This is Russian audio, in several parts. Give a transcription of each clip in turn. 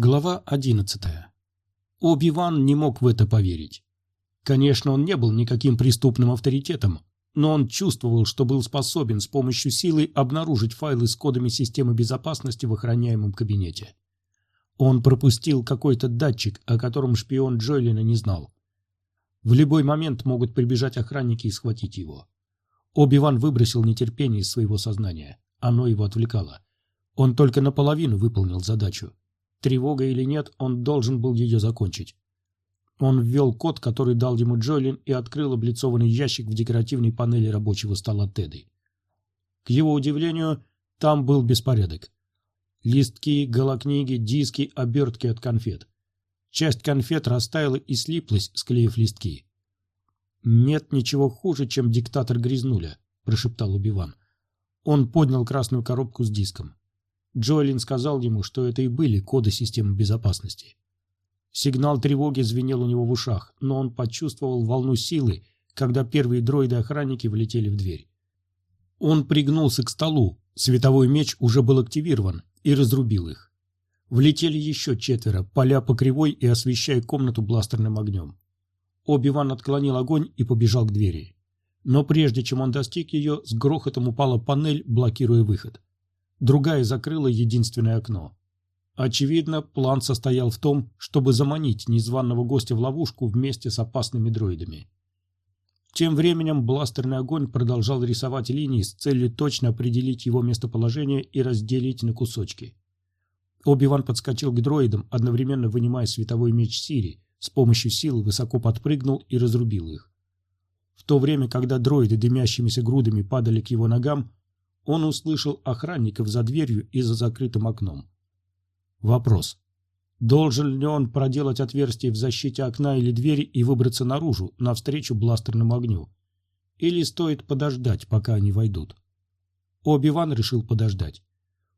Глава 11. Оби-Ван не мог в это поверить. Конечно, он не был никаким преступным авторитетом, но он чувствовал, что был способен с помощью силы обнаружить файлы с кодами системы безопасности в охраняемом кабинете. Он пропустил какой-то датчик, о котором шпион Джойлина не знал. В любой момент могут прибежать охранники и схватить его. Оби-Ван выбросил нетерпение из своего сознания. Оно его отвлекало. Он только наполовину выполнил задачу. Тревога или нет, он должен был ее закончить. Он ввел код, который дал ему Джолин, и открыл облицованный ящик в декоративной панели рабочего стола Теды. К его удивлению, там был беспорядок. Листки, голокниги, диски, обертки от конфет. Часть конфет растаяла и слиплась, склеив листки. «Нет ничего хуже, чем диктатор Грязнуля», – прошептал Убиван. Он поднял красную коробку с диском. Джоэлин сказал ему, что это и были коды системы безопасности. Сигнал тревоги звенел у него в ушах, но он почувствовал волну силы, когда первые дроиды-охранники влетели в дверь. Он пригнулся к столу, световой меч уже был активирован, и разрубил их. Влетели еще четверо, поля по кривой и освещая комнату бластерным огнем. Оби-Ван отклонил огонь и побежал к двери. Но прежде чем он достиг ее, с грохотом упала панель, блокируя выход другая закрыла единственное окно. Очевидно, план состоял в том, чтобы заманить незваного гостя в ловушку вместе с опасными дроидами. Тем временем бластерный огонь продолжал рисовать линии с целью точно определить его местоположение и разделить на кусочки. Оби-Ван подскочил к дроидам, одновременно вынимая световой меч Сири, с помощью силы высоко подпрыгнул и разрубил их. В то время, когда дроиды дымящимися грудами падали к его ногам, он услышал охранников за дверью и за закрытым окном. Вопрос. Должен ли он проделать отверстие в защите окна или двери и выбраться наружу, навстречу бластерному огню? Или стоит подождать, пока они войдут? Оби-Ван решил подождать.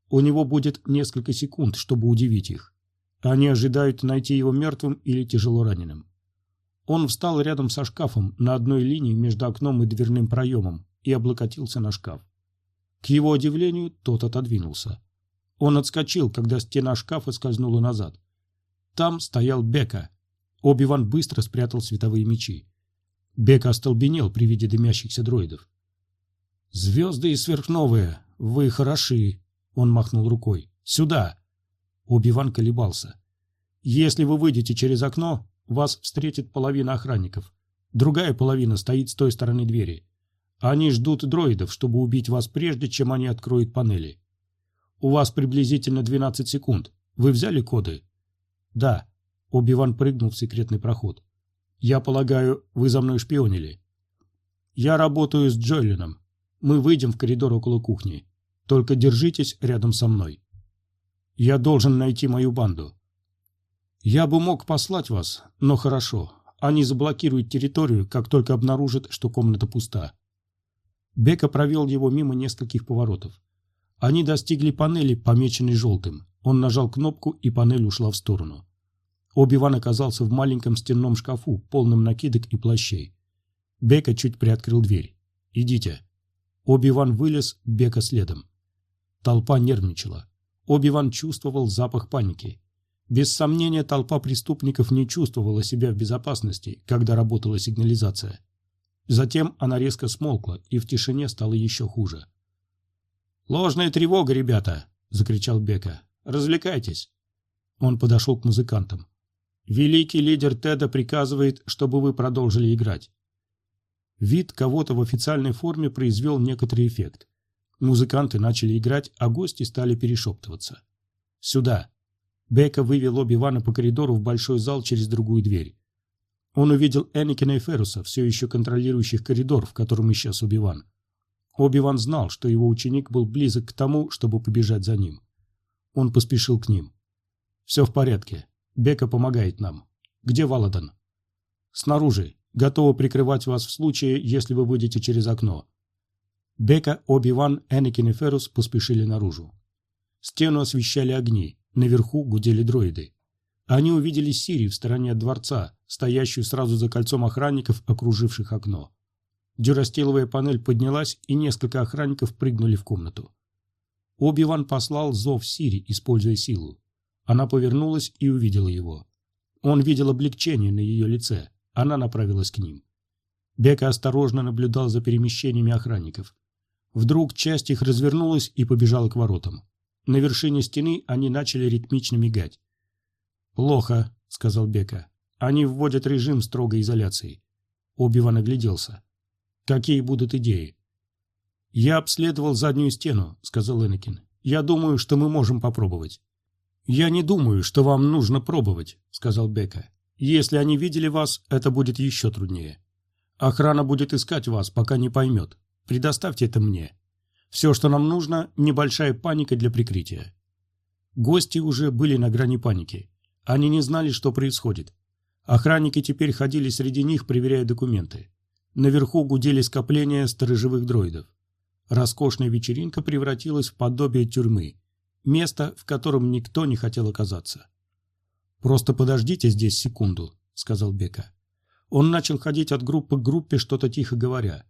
У него будет несколько секунд, чтобы удивить их. Они ожидают найти его мертвым или тяжело раненым. Он встал рядом со шкафом на одной линии между окном и дверным проемом и облокотился на шкаф. К его удивлению, тот отодвинулся. Он отскочил, когда стена шкафа скользнула назад. Там стоял Бека. Оби-Ван быстро спрятал световые мечи. Бека остолбенел при виде дымящихся дроидов. «Звезды и сверхновые, вы хороши!» Он махнул рукой. «Сюда!» Оби-Ван колебался. «Если вы выйдете через окно, вас встретит половина охранников. Другая половина стоит с той стороны двери. Они ждут дроидов, чтобы убить вас прежде, чем они откроют панели. У вас приблизительно 12 секунд. Вы взяли коды? Да. Оби-Ван прыгнул в секретный проход. Я полагаю, вы за мной шпионили. Я работаю с Джойлином. Мы выйдем в коридор около кухни. Только держитесь рядом со мной. Я должен найти мою банду. Я бы мог послать вас, но хорошо. Они заблокируют территорию, как только обнаружат, что комната пуста. Бека провел его мимо нескольких поворотов. Они достигли панели, помеченной желтым. Он нажал кнопку, и панель ушла в сторону. Оби-Ван оказался в маленьком стенном шкафу, полном накидок и плащей. Бека чуть приоткрыл дверь. «Идите». Оби-Ван вылез, Бека следом. Толпа нервничала. Оби-Ван чувствовал запах паники. Без сомнения, толпа преступников не чувствовала себя в безопасности, когда работала сигнализация. Затем она резко смолкла, и в тишине стало еще хуже. «Ложная тревога, ребята!» — закричал Бека. «Развлекайтесь!» Он подошел к музыкантам. «Великий лидер Теда приказывает, чтобы вы продолжили играть». Вид кого-то в официальной форме произвел некоторый эффект. Музыканты начали играть, а гости стали перешептываться. «Сюда!» Бека вывел Оби-Вана по коридору в большой зал через другую дверь. Он увидел Энакина и Феруса, все еще контролирующих коридор, в котором исчез Оби-Ван. Оби-Ван знал, что его ученик был близок к тому, чтобы побежать за ним. Он поспешил к ним. «Все в порядке. Бека помогает нам. Где Валадан?» «Снаружи. Готова прикрывать вас в случае, если вы выйдете через окно». Бека, Оби-Ван, Энакин и Ферус поспешили наружу. Стену освещали огни, наверху гудели дроиды. Они увидели Сири в стороне от дворца, стоящую сразу за кольцом охранников, окруживших окно. Дюрастиловая панель поднялась, и несколько охранников прыгнули в комнату. Оби-Ван послал зов Сири, используя силу. Она повернулась и увидела его. Он видел облегчение на ее лице. Она направилась к ним. Бека осторожно наблюдал за перемещениями охранников. Вдруг часть их развернулась и побежала к воротам. На вершине стены они начали ритмично мигать. «Плохо», — сказал Бека. «Они вводят режим строгой изоляции». Оби-Ван огляделся. «Какие будут идеи?» «Я обследовал заднюю стену», — сказал Энакин. «Я думаю, что мы можем попробовать». «Я не думаю, что вам нужно пробовать», — сказал Бека. «Если они видели вас, это будет еще труднее. Охрана будет искать вас, пока не поймет. Предоставьте это мне. Все, что нам нужно, небольшая паника для прикрытия». Гости уже были на грани паники. Они не знали, что происходит. Охранники теперь ходили среди них, проверяя документы. Наверху гудели скопления сторожевых дроидов. Роскошная вечеринка превратилась в подобие тюрьмы, место, в котором никто не хотел оказаться. «Просто подождите здесь секунду», — сказал Бека. Он начал ходить от группы к группе, что-то тихо говоря.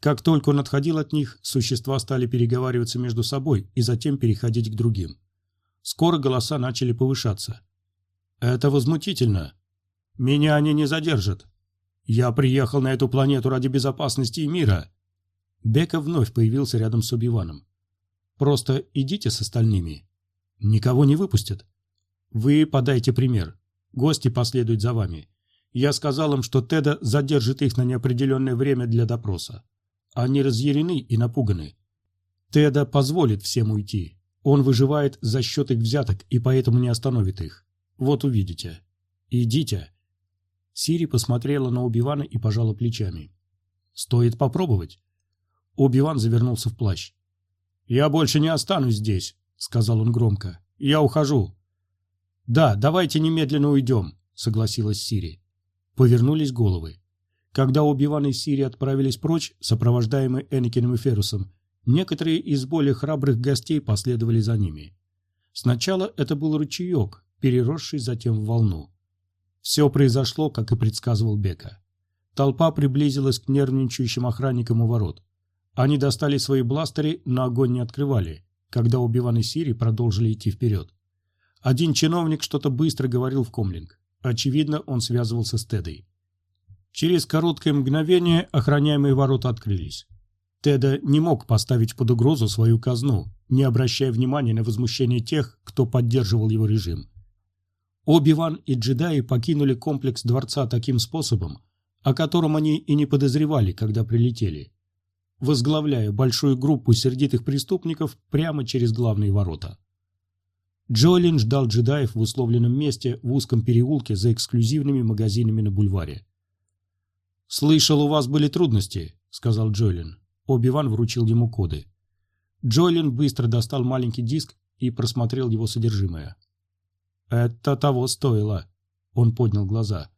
Как только он отходил от них, существа стали переговариваться между собой и затем переходить к другим. Скоро голоса начали повышаться. «Это возмутительно. Меня они не задержат. Я приехал на эту планету ради безопасности и мира». Бека вновь появился рядом с Убиваном. «Просто идите с остальными. Никого не выпустят. Вы подайте пример. Гости последуют за вами. Я сказал им, что Теда задержит их на неопределенное время для допроса. Они разъярены и напуганы. Теда позволит всем уйти. Он выживает за счет их взяток и поэтому не остановит их. Вот увидите. Идите. Сири посмотрела на Убивана и пожала плечами. Стоит попробовать. Убиван завернулся в плащ. «Я больше не останусь здесь», — сказал он громко. «Я ухожу». «Да, давайте немедленно уйдем», — согласилась Сири. Повернулись головы. Когда Убиван и Сири отправились прочь, сопровождаемые Энакином и Ферусом, некоторые из более храбрых гостей последовали за ними. Сначала это был ручеек, переросший затем в волну. Все произошло, как и предсказывал Бека. Толпа приблизилась к нервничающим охранникам у ворот. Они достали свои бластеры, но огонь не открывали, когда Убиван Сири продолжили идти вперед. Один чиновник что-то быстро говорил в комлинг. Очевидно, он связывался с Тедой. Через короткое мгновение охраняемые ворота открылись. Теда не мог поставить под угрозу свою казну, не обращая внимания на возмущение тех, кто поддерживал его режим. Оби-Ван и джедаи покинули комплекс дворца таким способом, о котором они и не подозревали, когда прилетели, возглавляя большую группу сердитых преступников прямо через главные ворота. Джолин ждал джедаев в условленном месте в узком переулке за эксклюзивными магазинами на бульваре. «Слышал, у вас были трудности», — сказал Джолин. Оби-Ван вручил ему коды. Джолин быстро достал маленький диск и просмотрел его содержимое. «Это того стоило», — он поднял глаза.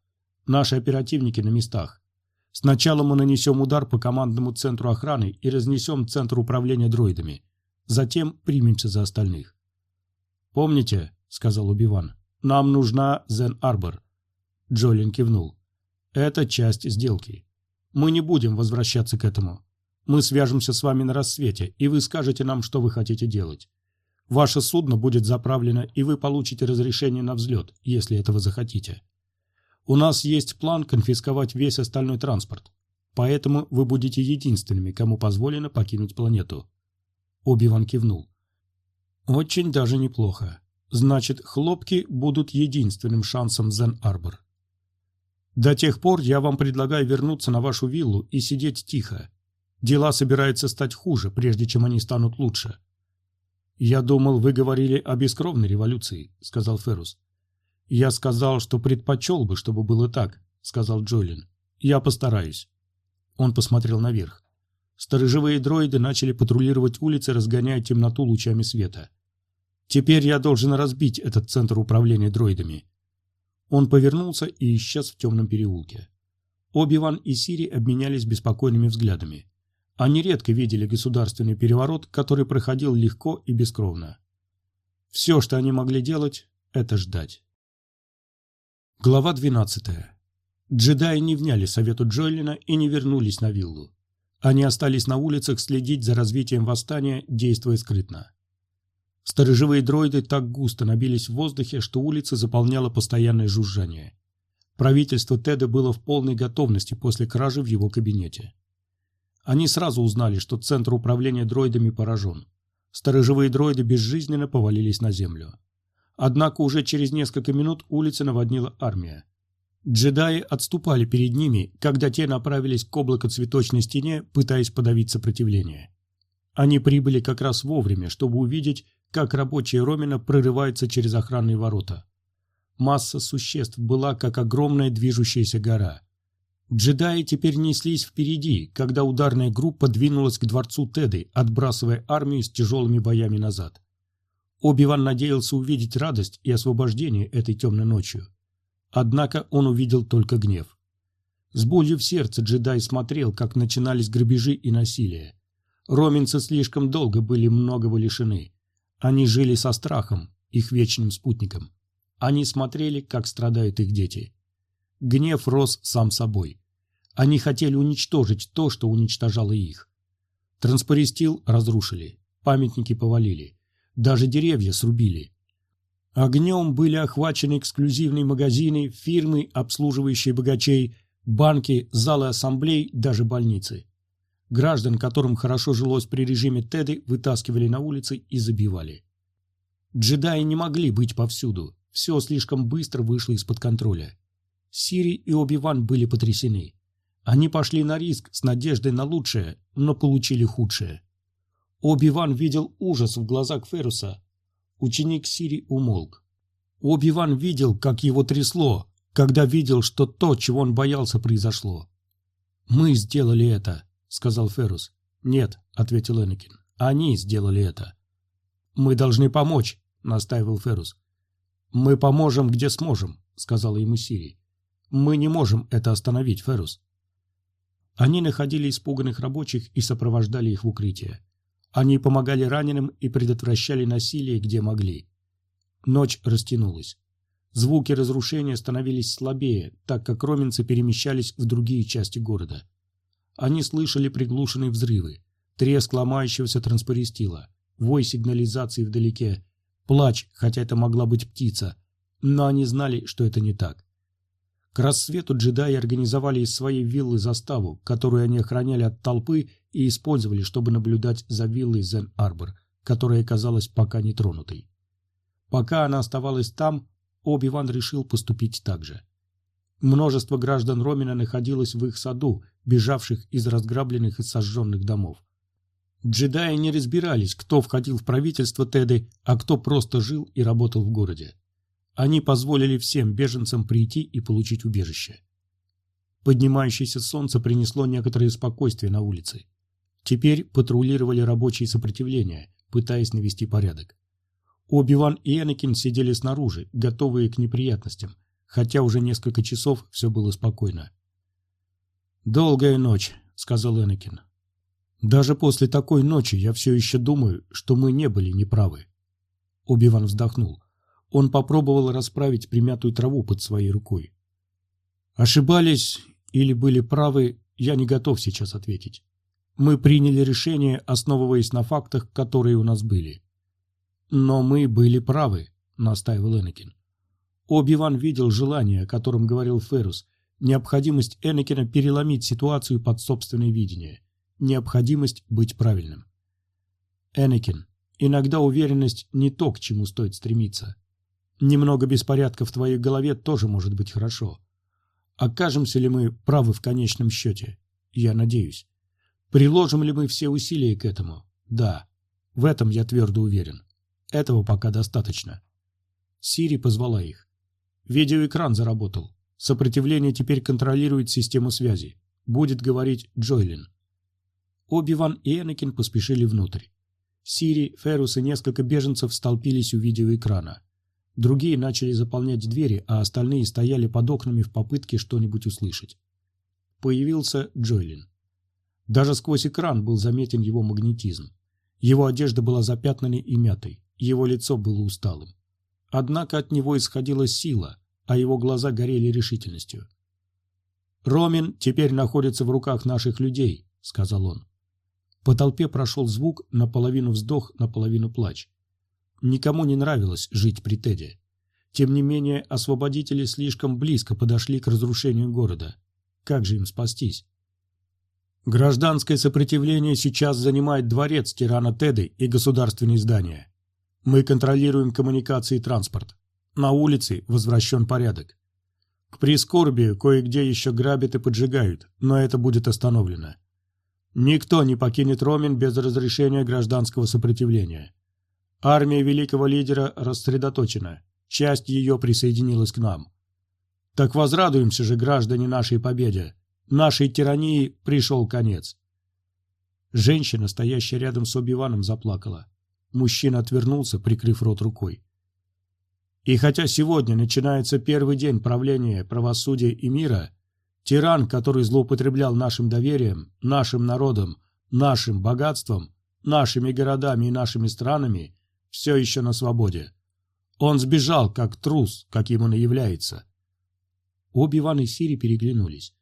«Наши оперативники на местах. Сначала мы нанесем удар по командному центру охраны и разнесем центр управления дроидами. Затем примемся за остальных». «Помните», — сказал Убиван, — «нам нужна Зен-Арбор». Джолин кивнул. «Это часть сделки. Мы не будем возвращаться к этому. Мы свяжемся с вами на рассвете, и вы скажете нам, что вы хотите делать. Ваше судно будет заправлено, и вы получите разрешение на взлет, если этого захотите. У нас есть план конфисковать весь остальной транспорт, поэтому вы будете единственными, кому позволено покинуть планету». Оби-Ван кивнул. «Очень даже неплохо. Значит, хлопки будут единственным шансом Зен-Арбор. До тех пор я вам предлагаю вернуться на вашу виллу и сидеть тихо. Дела собираются стать хуже, прежде чем они станут лучше. «Я думал, вы говорили о бескровной революции», — сказал Феррус. «Я сказал, что предпочел бы, чтобы было так», — сказал Джолин. «Я постараюсь». Он посмотрел наверх. Сторожевые дроиды начали патрулировать улицы, разгоняя темноту лучами света. «Теперь я должен разбить этот центр управления дроидами». Он повернулся и исчез в темном переулке. Оби-Ван и Сири обменялись беспокойными взглядами. Они редко видели государственный переворот, который проходил легко и бескровно. Все, что они могли делать, это ждать. Глава 12. Джедаи не вняли совету Джоэлина и не вернулись на виллу. Они остались на улицах следить за развитием восстания, действуя скрытно. Сторожевые дроиды так густо набились в воздухе, что улицы заполняло постоянное жужжание. Правительство Теда было в полной готовности после кражи в его кабинете. Они сразу узнали, что центр управления дроидами поражен. Сторожевые дроиды безжизненно повалились на землю. Однако уже через несколько минут улицы наводнила армия. Джедаи отступали перед ними, когда те направились к облакоцветочной стене, пытаясь подавить сопротивление. Они прибыли как раз вовремя, чтобы увидеть, как рабочие Ромина прорываются через охранные ворота. Масса существ была, как огромная движущаяся гора. Джедаи теперь неслись впереди, когда ударная группа двинулась к дворцу Теды, отбрасывая армию с тяжелыми боями назад. Оби-Ван надеялся увидеть радость и освобождение этой темной ночью. Однако он увидел только гнев. С болью в сердце джедай смотрел, как начинались грабежи и насилие. Роминцы слишком долго были многого лишены. Они жили со страхом, их вечным спутником. Они смотрели, как страдают их дети. Гнев рос сам собой. Они хотели уничтожить то, что уничтожало их. Транспористил разрушили, памятники повалили, даже деревья срубили. Огнем были охвачены эксклюзивные магазины, фирмы, обслуживающие богачей, банки, залы ассамблей, даже больницы. Граждан, которым хорошо жилось при режиме Теды, вытаскивали на улицы и забивали. Джедаи не могли быть повсюду, все слишком быстро вышло из-под контроля. Сири и Оби-Ван были потрясены. Они пошли на риск с надеждой на лучшее, но получили худшее. Оби-Ван видел ужас в глазах Феруса. Ученик Сири умолк. Оби-Ван видел, как его трясло, когда видел, что то, чего он боялся, произошло. «Мы сделали это», — сказал Феррус. «Нет», — ответил Энакин. «Они сделали это». «Мы должны помочь», — настаивал Феррус. «Мы поможем, где сможем», — сказала ему Сири. «Мы не можем это остановить, Феррус». Они находили испуганных рабочих и сопровождали их в укрытие. Они помогали раненым и предотвращали насилие, где могли. Ночь растянулась. Звуки разрушения становились слабее, так как роменцы перемещались в другие части города. Они слышали приглушенные взрывы, треск ломающегося транспористила, вой сигнализации вдалеке, плач, хотя это могла быть птица, но они знали, что это не так. К рассвету джедаи организовали из своей виллы заставу, которую они охраняли от толпы и использовали, чтобы наблюдать за виллой Зен-Арбор, которая оказалась пока не тронутой. Пока она оставалась там, Оби-Ван решил поступить так же. Множество граждан Ромина находилось в их саду, бежавших из разграбленных и сожженных домов. Джедаи не разбирались, кто входил в правительство Теды, а кто просто жил и работал в городе. Они позволили всем беженцам прийти и получить убежище. Поднимающееся солнце принесло некоторое спокойствие на улице. Теперь патрулировали рабочие сопротивления, пытаясь навести порядок. Оби-Ван и Энакин сидели снаружи, готовые к неприятностям, хотя уже несколько часов все было спокойно. «Долгая ночь», — сказал Энакин. «Даже после такой ночи я все еще думаю, что мы не были неправы». Оби-Ван вздохнул. Он попробовал расправить примятую траву под своей рукой. Ошибались или были правы, я не готов сейчас ответить. Мы приняли решение, основываясь на фактах, которые у нас были. Но мы были правы, настаивал Энакин. Оби-Ван видел желание, о котором говорил Феррус, Необходимость Энакина переломить ситуацию под собственное видение. Необходимость быть правильным. Энакин, иногда уверенность не то, к чему стоит стремиться. Немного беспорядка в твоей голове тоже может быть хорошо. Окажемся ли мы правы в конечном счете? Я надеюсь. Приложим ли мы все усилия к этому? Да. В этом я твердо уверен. Этого пока достаточно. Сири позвала их. Видеоэкран заработал. Сопротивление теперь контролирует систему связи. Будет говорить Джойлин. Оби-Ван и Энакин поспешили внутрь. Сири, Феррус и несколько беженцев столпились у видеоэкрана. Другие начали заполнять двери, а остальные стояли под окнами в попытке что-нибудь услышать. Появился Джойлин. Даже сквозь экран был заметен его магнетизм. Его одежда была запятнанной и мятой, его лицо было усталым. Однако от него исходила сила, а его глаза горели решительностью. «Ромин теперь находится в руках наших людей», — сказал он. По толпе прошел звук, наполовину вздох, наполовину плач. Никому не нравилось жить при Теде. Тем не менее, освободители слишком близко подошли к разрушению города. Как же им спастись? Гражданское сопротивление сейчас занимает дворец тирана Теды и государственные здания. Мы контролируем коммуникации и транспорт. На улице возвращен порядок. К прискорбию кое-где еще грабят и поджигают, но это будет остановлено. Никто не покинет Ромин без разрешения гражданского сопротивления. Армия великого лидера рассредоточена, часть ее присоединилась к нам. Так возрадуемся же, граждане, нашей победе. Нашей тирании пришел конец. Женщина, стоящая рядом с Оби-Ваном, заплакала. Мужчина отвернулся, прикрыв рот рукой. И хотя сегодня начинается первый день правления правосудия и мира, тиран, который злоупотреблял нашим доверием, нашим народом, нашим богатством, нашими городами и нашими странами, все еще на свободе. Он сбежал, как трус, каким он и является. Оби-Ван и Сири переглянулись.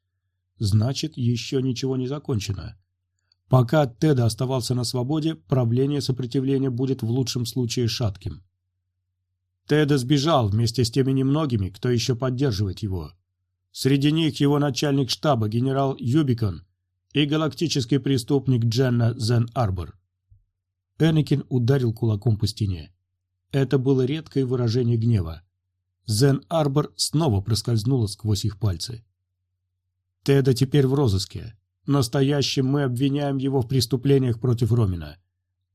Значит, еще ничего не закончено. Пока Теда оставался на свободе, правление сопротивления будет в лучшем случае шатким. Теда сбежал вместе с теми немногими, кто еще поддерживает его. Среди них его начальник штаба генерал Юбикон и галактический преступник Дженна Зен-Арбор. Энакин ударил кулаком по стене. Это было редкое выражение гнева. Зен-Арбор снова проскользнула сквозь их пальцы. Теда теперь в розыске. Настоящим мы обвиняем его в преступлениях против Ромина.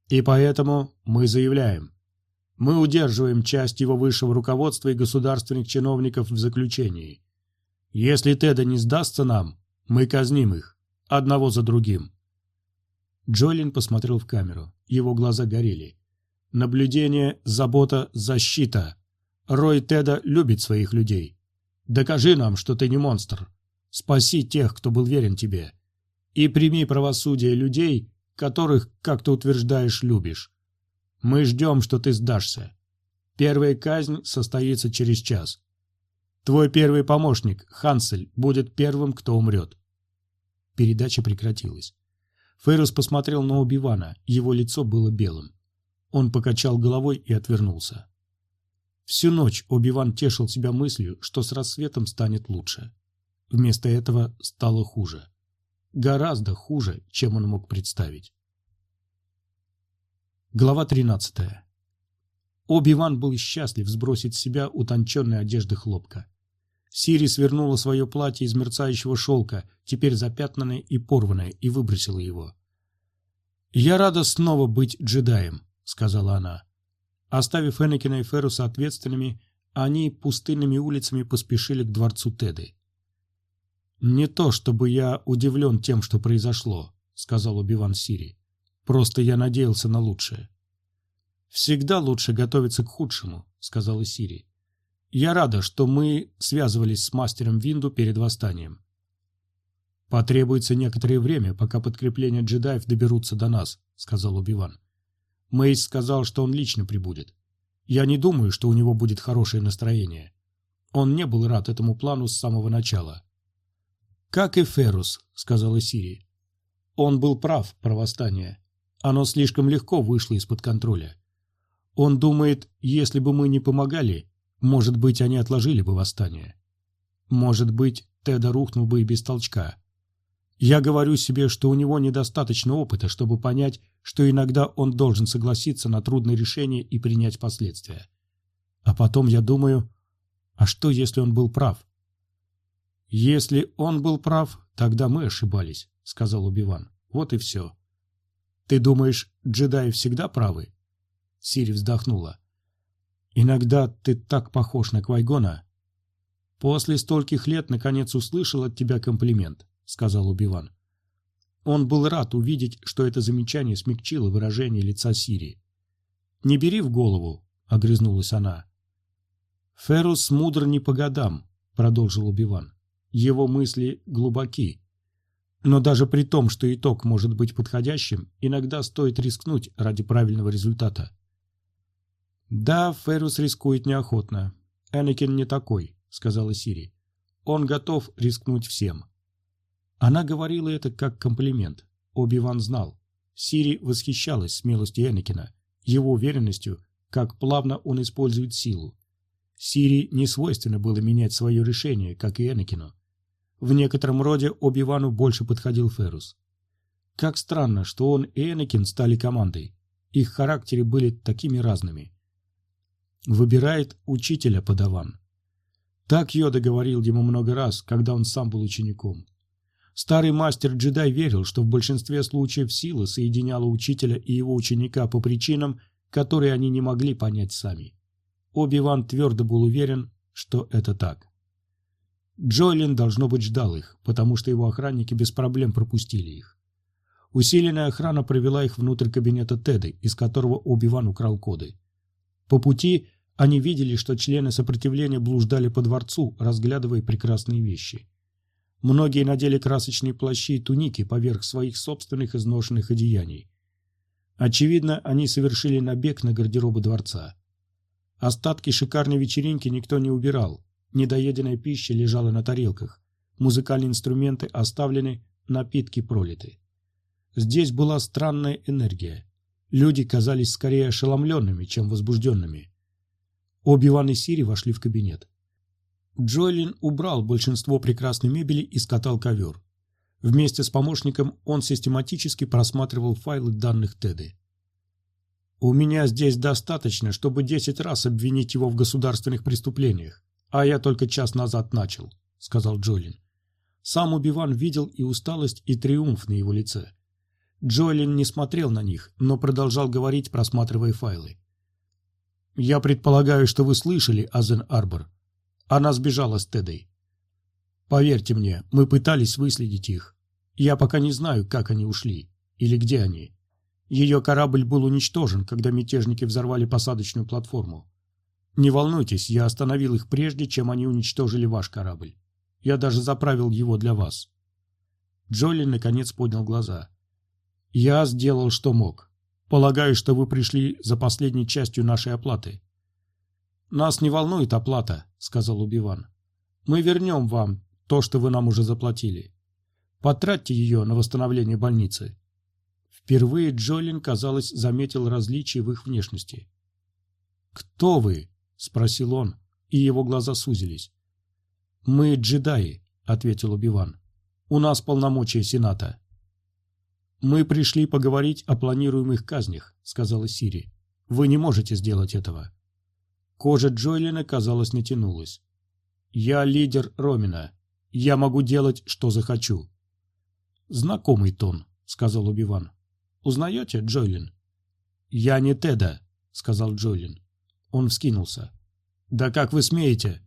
И поэтому мы заявляем. Мы удерживаем часть его высшего руководства и государственных чиновников в заключении. Если Теда не сдастся нам, мы казним их, одного за другим. Джолин посмотрел в камеру. Его глаза горели. Наблюдение, забота, защита. Рой Теда любит своих людей. Докажи нам, что ты не монстр. Спаси тех, кто был верен тебе. И прими правосудие людей, которых, как ты утверждаешь, любишь. Мы ждем, что ты сдашься. Первая казнь состоится через час. Твой первый помощник, Хансель, будет первым, кто умрет. Передача прекратилась. Фейрус посмотрел на Убивана, его лицо было белым. Он покачал головой и отвернулся. Всю ночь Убиван тешил себя мыслью, что с рассветом станет лучше. Вместо этого стало хуже. Гораздо хуже, чем он мог представить. Глава 13. Оби-Ван был счастлив сбросить с себя утонченные одежды хлопка. Сири свернула свое платье из мерцающего шелка, теперь запятнанное и порванное, и выбросила его. «Я рада снова быть джедаем», — сказала она. Оставив Энакина и Феруса ответственными, они пустынными улицами поспешили к дворцу Теды. «Не то, чтобы я удивлен тем, что произошло», — сказал Убиван Сири. «Просто я надеялся на лучшее». «Всегда лучше готовиться к худшему», — сказала Сири. «Я рада, что мы связывались с мастером Винду перед восстанием». «Потребуется некоторое время, пока подкрепления джедаев доберутся до нас», — сказал Убиван. Мейс сказал, что он лично прибудет. Я не думаю, что у него будет хорошее настроение. Он не был рад этому плану с самого начала. «Как и Ферус», — сказала Сири. Он был прав про восстание. Оно слишком легко вышло из-под контроля. Он думает, если бы мы не помогали, может быть, они отложили бы восстание. Может быть, Теда рухнул бы и без толчка. Я говорю себе, что у него недостаточно опыта, чтобы понять, что иногда он должен согласиться на трудное решение и принять последствия. А потом я думаю, а что, если он был прав? «Если он был прав, тогда мы ошибались», — сказал Убиван. «Вот и все». «Ты думаешь, джедаи всегда правы?» Сири вздохнула. «Иногда ты так похож на Квайгона». «После стольких лет наконец услышал от тебя комплимент», — сказал Убиван. Он был рад увидеть, что это замечание смягчило выражение лица Сири. «Не бери в голову», — огрызнулась она. «Феррус мудр не по годам», — продолжил Убиван. Его мысли глубоки. Но даже при том, что итог может быть подходящим, иногда стоит рискнуть ради правильного результата. «Да, Феррус рискует неохотно. Энакин не такой», — сказала Сири. «Он готов рискнуть всем». Она говорила это как комплимент. Оби-Ван знал. Сири восхищалась смелостью Энакина, его уверенностью как плавно он использует силу. Сири не свойственно было менять свое решение, как и Энакину. В некотором роде Оби-Вану больше подходил Ферус. Как странно, что он и Энакин стали командой. Их характеры были такими разными. Выбирает учителя подаван. Так Йода говорил ему много раз, когда он сам был учеником. Старый мастер-джедай верил, что в большинстве случаев сила соединяла учителя и его ученика по причинам, которые они не могли понять сами. Оби-Ван твердо был уверен, что это так. Джойлин, должно быть, ждал их, потому что его охранники без проблем пропустили их. Усиленная охрана провела их внутрь кабинета Теды, из которого Оби-Ван украл коды. По пути они видели, что члены сопротивления блуждали по дворцу, разглядывая прекрасные вещи. Многие надели красочные плащи и туники поверх своих собственных изношенных одеяний. Очевидно, они совершили набег на гардеробы дворца. Остатки шикарной вечеринки никто не убирал, недоеденная пища лежала на тарелках, музыкальные инструменты оставлены, напитки пролиты. Здесь была странная энергия. Люди казались скорее ошеломленными, чем возбужденными. Оби-Ван и Сири вошли в кабинет. Джоэлин убрал большинство прекрасной мебели и скатал ковер. Вместе с помощником он систематически просматривал файлы данных Теды. «У меня здесь достаточно, чтобы десять раз обвинить его в государственных преступлениях, а я только час назад начал», — сказал Джолин. Сам Убиван видел и усталость, и триумф на его лице. Джолин не смотрел на них, но продолжал говорить, просматривая файлы. «Я предполагаю, что вы слышали о Зен-Арбор. Она сбежала с Тедой. Поверьте мне, мы пытались выследить их. Я пока не знаю, как они ушли или где они. Ее корабль был уничтожен, когда мятежники взорвали посадочную платформу. Не волнуйтесь, я остановил их прежде, чем они уничтожили ваш корабль. Я даже заправил его для вас. Джоли наконец поднял глаза. Я сделал, что мог. Полагаю, что вы пришли за последней частью нашей оплаты. «Нас не волнует оплата», — сказал Убиван. «Мы вернем вам то, что вы нам уже заплатили. Потратьте ее на восстановление больницы». Впервые Джолин, казалось, заметил различия в их внешности. «Кто вы?» — спросил он, и его глаза сузились. «Мы джедаи», — ответил Убиван. «У нас полномочия Сената». «Мы пришли поговорить о планируемых казнях», — сказала Сири. «Вы не можете сделать этого». Кожа Джойлина, казалось, натянулась. «Я лидер Ромина. Я могу делать, что захочу». «Знакомый тон», — сказал Убиван. «Узнаете, Джойлин?» «Я не Теда», — сказал Джойлин. Он вскинулся. «Да как вы смеете?»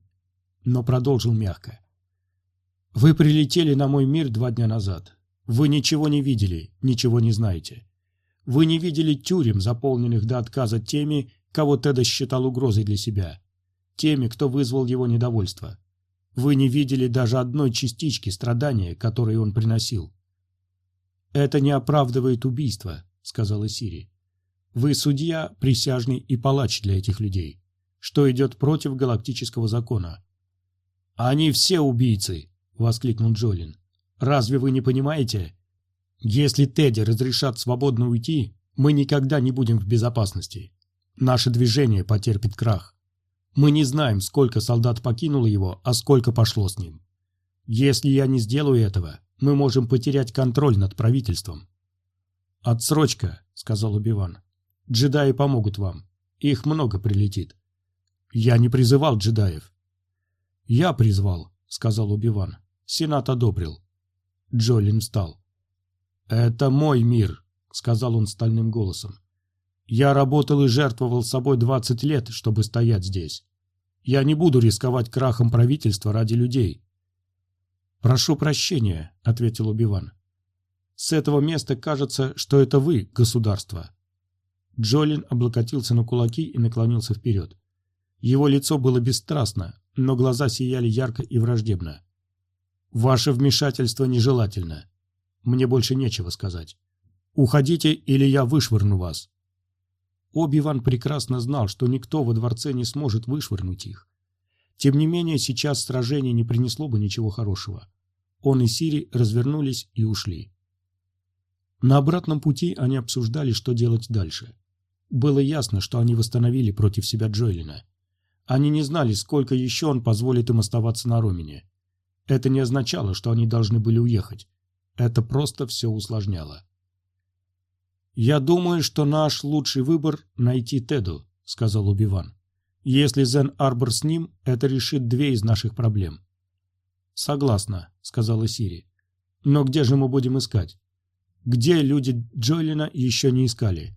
Но продолжил мягко. «Вы прилетели на мой мир два дня назад. Вы ничего не видели, ничего не знаете. Вы не видели тюрем, заполненных до отказа теми, кого Теда считал угрозой для себя, теми, кто вызвал его недовольство. Вы не видели даже одной частички страдания, которые он приносил. «Это не оправдывает убийство», — сказала Сири. «Вы судья, присяжный и палач для этих людей, что идет против галактического закона». «Они все убийцы!» — воскликнул Джолин. «Разве вы не понимаете? Если Тедди разрешат свободно уйти, мы никогда не будем в безопасности. Наше движение потерпит крах. Мы не знаем, сколько солдат покинуло его, а сколько пошло с ним. Если я не сделаю этого, мы можем потерять контроль над правительством. «Отсрочка», — сказал Убиван. «Джедаи помогут вам. Их много прилетит». «Я не призывал джедаев». «Я призвал», — сказал Убиван. Сенат одобрил. Джолин встал. «Это мой мир», — сказал он стальным голосом. Я работал и жертвовал собой 20 лет, чтобы стоять здесь. Я не буду рисковать крахом правительства ради людей. «Прошу прощения», — ответил Убиван. «С этого места кажется, что это вы, государство». Джолин облокотился на кулаки и наклонился вперед. Его лицо было бесстрастно, но глаза сияли ярко и враждебно. «Ваше вмешательство нежелательно. Мне больше нечего сказать. Уходите, или я вышвырну вас». Оби-Ван прекрасно знал, что никто во дворце не сможет вышвырнуть их. Тем не менее, сейчас сражение не принесло бы ничего хорошего. Он и Сири развернулись и ушли. На обратном пути они обсуждали, что делать дальше. было ясно, что они восстановили против себя Джоэлина. Они не знали, сколько еще он позволит им оставаться на Ромине. Это не означало, что они должны были уехать. Это просто все усложняло. «Я думаю, что наш лучший выбор — найти Теду», — сказал Убиван. «Если Зен Арбор с ним, это решит две из наших проблем». «Согласна», — сказала Сири. «Но где же мы будем искать? Где люди Джойлина еще не искали?»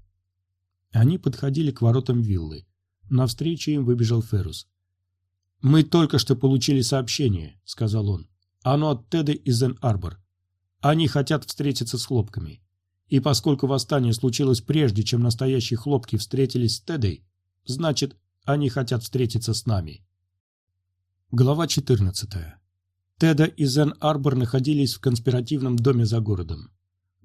Они подходили к воротам виллы. Навстречу им выбежал Феррус. «Мы только что получили сообщение», — сказал он. «Оно от Теда и Зен Арбор. Они хотят встретиться с хлопками. И поскольку восстание случилось прежде, чем настоящие хлопки встретились с Тедой, значит, они хотят встретиться с нами». Глава 14. Теда и Зен Арбор находились в конспиративном доме за городом.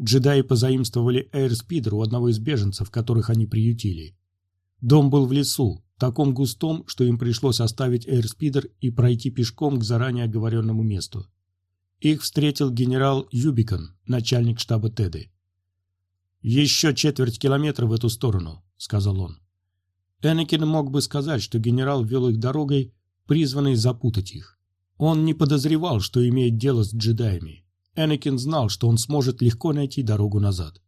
Джедаи позаимствовали эйрспидер у одного из беженцев, которых они приютили. Дом был в лесу, таком густом, что им пришлось оставить эйрспидер и пройти пешком к заранее оговоренному месту. Их встретил генерал Юбикон, начальник штаба Теды. «Еще четверть километра в эту сторону», — сказал он. Энакин мог бы сказать, что генерал вел их дорогой, призванной запутать их. Он не подозревал, что имеет дело с джедаями. Энакин знал, что он сможет легко найти дорогу назад.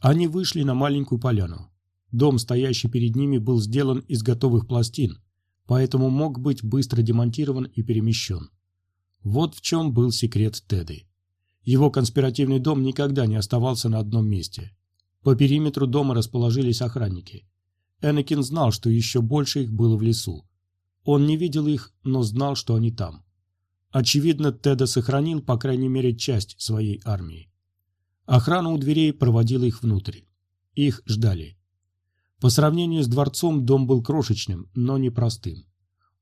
Они вышли на маленькую поляну. Дом, стоящий перед ними, был сделан из готовых пластин, поэтому мог быть быстро демонтирован и перемещен. Вот в чем был секрет Теды. Его конспиративный дом никогда не оставался на одном месте. По периметру дома расположились охранники. Энакин знал, что еще больше их было в лесу. Он не видел их, но знал, что они там. Очевидно, Теда сохранил, по крайней мере, часть своей армии. Охрана у дверей проводила их внутрь. Их ждали. По сравнению с дворцом дом был крошечным, но непростым.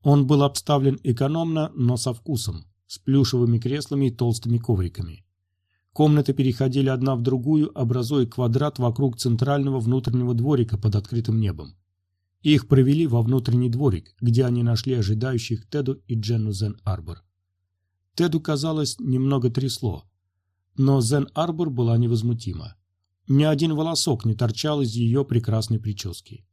Он был обставлен экономно, но со вкусом, с плюшевыми креслами и толстыми ковриками. Комнаты переходили одна в другую, образуя квадрат вокруг центрального внутреннего дворика под открытым небом. Их провели во внутренний дворик, где они нашли ожидающих Теду и Дженну Зен Арбор. Теду, казалось, немного трясло. Но Зен Арбор была невозмутима. Ни один волосок не торчал из ее прекрасной прически.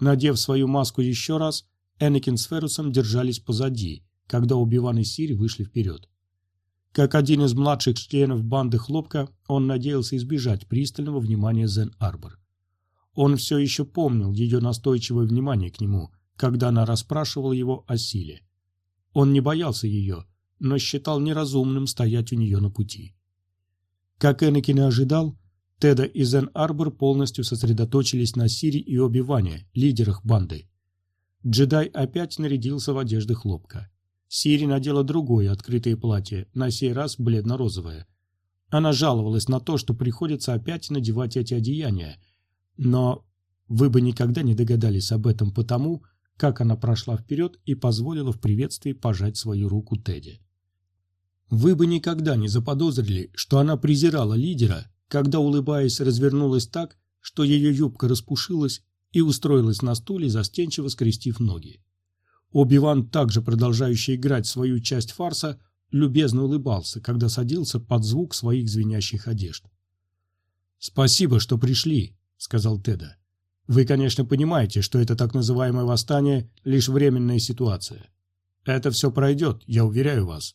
Надев свою маску еще раз, Энакин с Ферусом держались позади, когда Убиван и Сири вышли вперед. Как один из младших членов банды Хлопка, он надеялся избежать пристального внимания Зен Арбор. Он все еще помнил ее настойчивое внимание к нему, когда она расспрашивала его о силе. Он не боялся ее, но считал неразумным стоять у нее на пути. Как Энакин и ожидал, Теда и Зен Арбор полностью сосредоточились на Сири и Оби-Ване, лидерах банды. Джедай опять нарядился в одежды хлопка. Сири надела другое открытое платье, на сей раз бледно-розовое. Она жаловалась на то, что приходится опять надевать эти одеяния, но вы бы никогда не догадались об этом потому, как она прошла вперед и позволила в приветствии пожать свою руку Теди. Вы бы никогда не заподозрили, что она презирала лидера, когда, улыбаясь, развернулась так, что ее юбка распушилась и устроилась на стуле, застенчиво скрестив ноги. Оби-Ван, также продолжающий играть свою часть фарса, любезно улыбался, когда садился под звук своих звенящих одежд. «Спасибо, что пришли», — сказал Теда. «Вы, конечно, понимаете, что это так называемое восстание — лишь временная ситуация. Это все пройдет, я уверяю вас.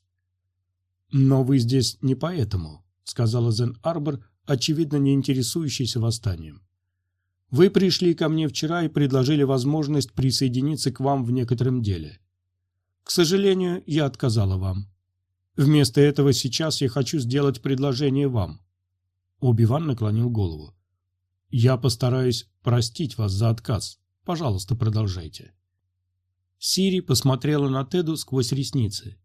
«Но вы здесь не поэтому», — сказала Зен Арбор, очевидно не интересующийся восстанием. «Вы пришли ко мне вчера и предложили возможность присоединиться к вам в некотором деле. К сожалению, я отказала вам. Вместо этого сейчас я хочу сделать предложение вам». Оби-Ван наклонил голову. «Я постараюсь простить вас за отказ. Пожалуйста, продолжайте». Сири посмотрела на Теду сквозь ресницы.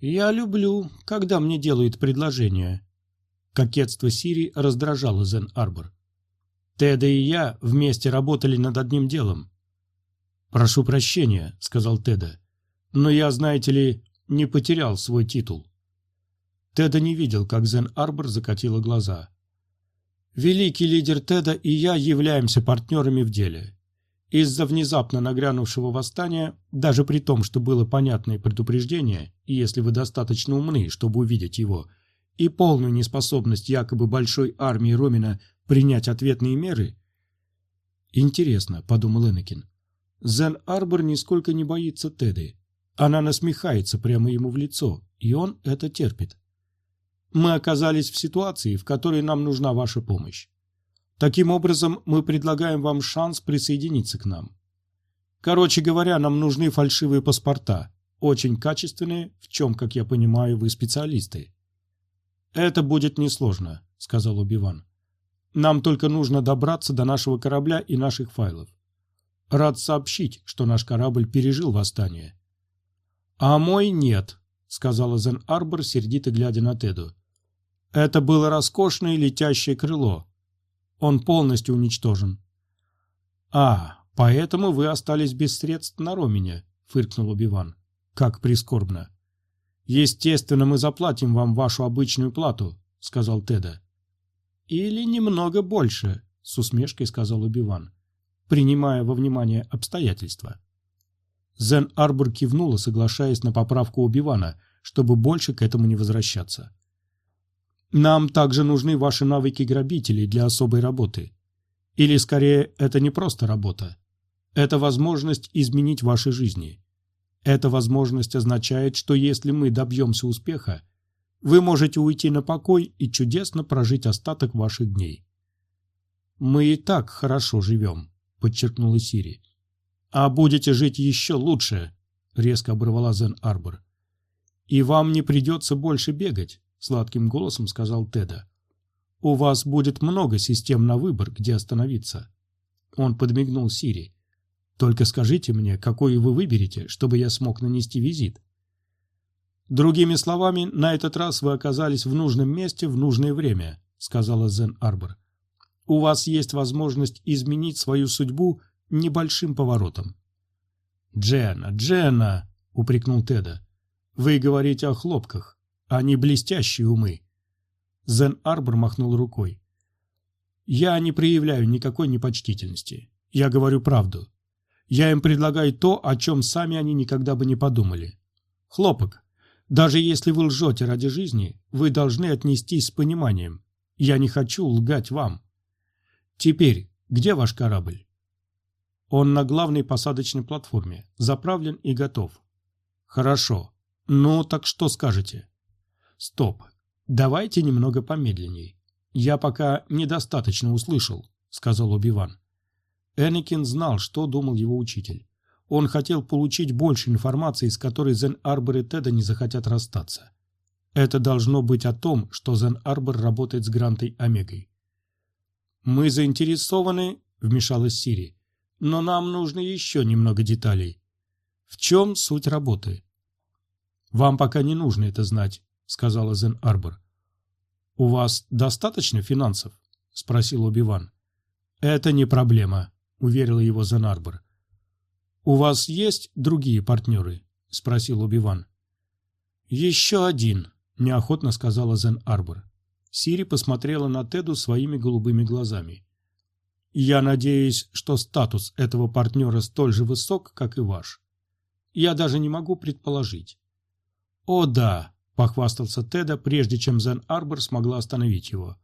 «Я люблю, когда мне делают предложение». Кокетство Сири раздражало Зен Арбор. «Теда и я вместе работали над одним делом». «Прошу прощения», — сказал Теда. «Но я, знаете ли, не потерял свой титул». Теда не видел, как Зен Арбор закатила глаза. «Великий лидер Теда и я являемся партнерами в деле. Из-за внезапно нагрянувшего восстания, даже при том, что было понятное предупреждение, и если вы достаточно умны, чтобы увидеть его, и полную неспособность якобы большой армии Ромина принять ответные меры, «Интересно», — подумал Энакин. «Зен Арбор нисколько не боится Теды. Она насмехается прямо ему в лицо, и он это терпит. Мы оказались в ситуации, в которой нам нужна ваша помощь. Таким образом, мы предлагаем вам шанс присоединиться к нам. Короче говоря, нам нужны фальшивые паспорта, очень качественные, в чем, как я понимаю, вы специалисты. Это будет несложно, сказал Убиван. Нам только нужно добраться до нашего корабля и наших файлов. Рад сообщить, что наш корабль пережил восстание. А мой нет, сказала Зен Арбор, сердито глядя на Теду. Это было роскошное летящее крыло. Он полностью уничтожен. А, поэтому вы остались без средств на Ромине, фыркнул Убиван. Как прискорбно. Естественно, мы заплатим вам вашу обычную плату, сказал Теда. Или немного больше, с усмешкой сказал Убиван, принимая во внимание обстоятельства. Зен Арбор кивнула, соглашаясь на поправку Убивана, чтобы больше к этому не возвращаться. Нам также нужны ваши навыки грабителей для особой работы. Или, скорее, это не просто работа. Это возможность изменить ваши жизни. Эта возможность означает, что если мы добьемся успеха, вы можете уйти на покой и чудесно прожить остаток ваших дней. «Мы и так хорошо живем», — подчеркнула Сири. «А будете жить еще лучше», — резко оборвала Зен Арбор. «И вам не придется больше бегать. — сладким голосом сказал Теда. «У вас будет много систем на выбор, где остановиться». Он подмигнул Сири. «Только скажите мне, какой вы выберете, чтобы я смог нанести визит». «Другими словами, на этот раз вы оказались в нужном месте в нужное время», — сказала Зен Арбор. «У вас есть возможность изменить свою судьбу небольшим поворотом». «Дженна, Дженна!» — упрекнул Теда. «Вы говорите о хлопках. Они блестящие умы. Зен Арбор махнул рукой. Я не проявляю никакой непочтительности. Я говорю правду. Я им предлагаю то, о чем сами они никогда бы не подумали. Хлопок, даже если вы лжете ради жизни, вы должны отнестись с пониманием. Я не хочу лгать вам. Теперь, где ваш корабль? Он на главной посадочной платформе, заправлен и готов. Хорошо. Ну, так что скажете? Стоп. Давайте немного помедленней. Я пока недостаточно услышал, сказал Оби-Ван. Энакин знал, что думал его учитель. Он хотел получить больше информации, с которой Зен-Арбор и Теда не захотят расстаться. Это должно быть о том, что Зен-Арбор работает с Грантой Омегой. «Мы заинтересованы», — вмешалась Сири, — «но нам нужно еще немного деталей. В чем суть работы?» «Вам пока не нужно это знать сказала Зен Арбор. «У вас достаточно финансов?» — спросил Оби-Ван. «Это не проблема», — уверила его Зен Арбор. «У вас есть другие партнеры?» — спросил Оби-Ван. «Еще один», — неохотно сказала Зен Арбор. Сири посмотрела на Теду своими голубыми глазами. «Я надеюсь, что статус этого партнера столь же высок, как и ваш. Я даже не могу предположить». «О да», похвастался Теда, прежде чем Зен Арбор смогла остановить его.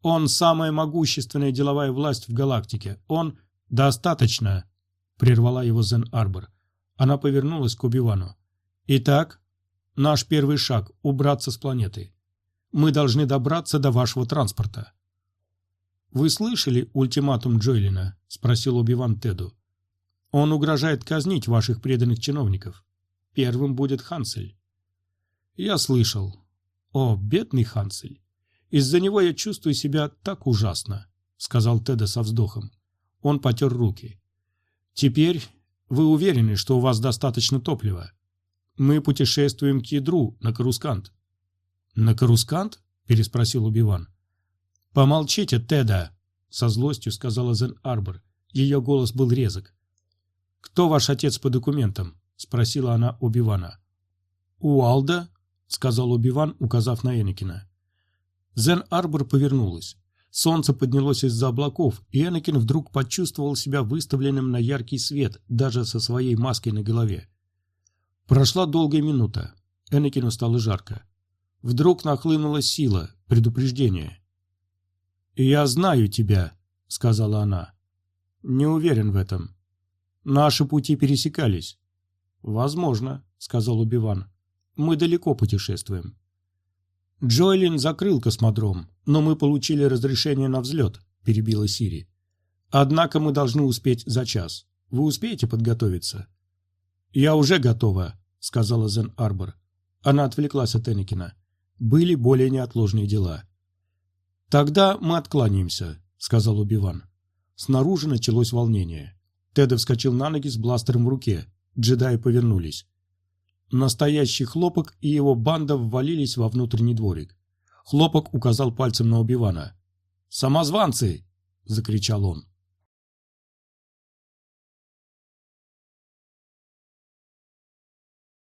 «Он самая могущественная деловая власть в галактике. Он...» «Достаточно!» — прервала его Зен Арбор. Она повернулась к Убивану. «Итак, наш первый шаг — убраться с планеты. Мы должны добраться до вашего транспорта». «Вы слышали ультиматум Джойлина?» — спросил Убиван Теду. «Он угрожает казнить ваших преданных чиновников. Первым будет Хансель. Я слышал. О, бедный Хансель. Из-за него я чувствую себя так ужасно, сказал Теда со вздохом. Он потер руки. Теперь вы уверены, что у вас достаточно топлива? Мы путешествуем к ядру на Карускант. На Карускант? переспросил Убиван. Помолчите, Теда, со злостью сказала Зен Арбор. Ее голос был резок. Кто ваш отец по документам? спросила она Убивана. Уалда — сказал Убиван, указав на Энакина. Зен Арбор повернулась. Солнце поднялось из-за облаков, и Энакин вдруг почувствовал себя выставленным на яркий свет, даже со своей маской на голове. Прошла долгая минута. Энакину стало жарко. Вдруг нахлынула сила, предупреждение. «Я знаю тебя», — сказала она. Не уверен в этом. Наши пути пересекались. Возможно, сказал Убиван. Мы далеко путешествуем. Джоэлин закрыл космодром, но мы получили разрешение на взлет, перебила Сири. Однако мы должны успеть за час. Вы успеете подготовиться? Я уже готова, сказала Зен Арбор. Она отвлеклась от Энакина. Были более неотложные дела. Тогда мы откланяемся, сказал Убиван. Снаружи началось волнение. Теда вскочил на ноги с бластером в руке. Джедаи повернулись. Настоящий хлопок и его банда ввалились во внутренний дворик. Хлопок указал пальцем на Убивана. «Самозванцы!» — закричал он.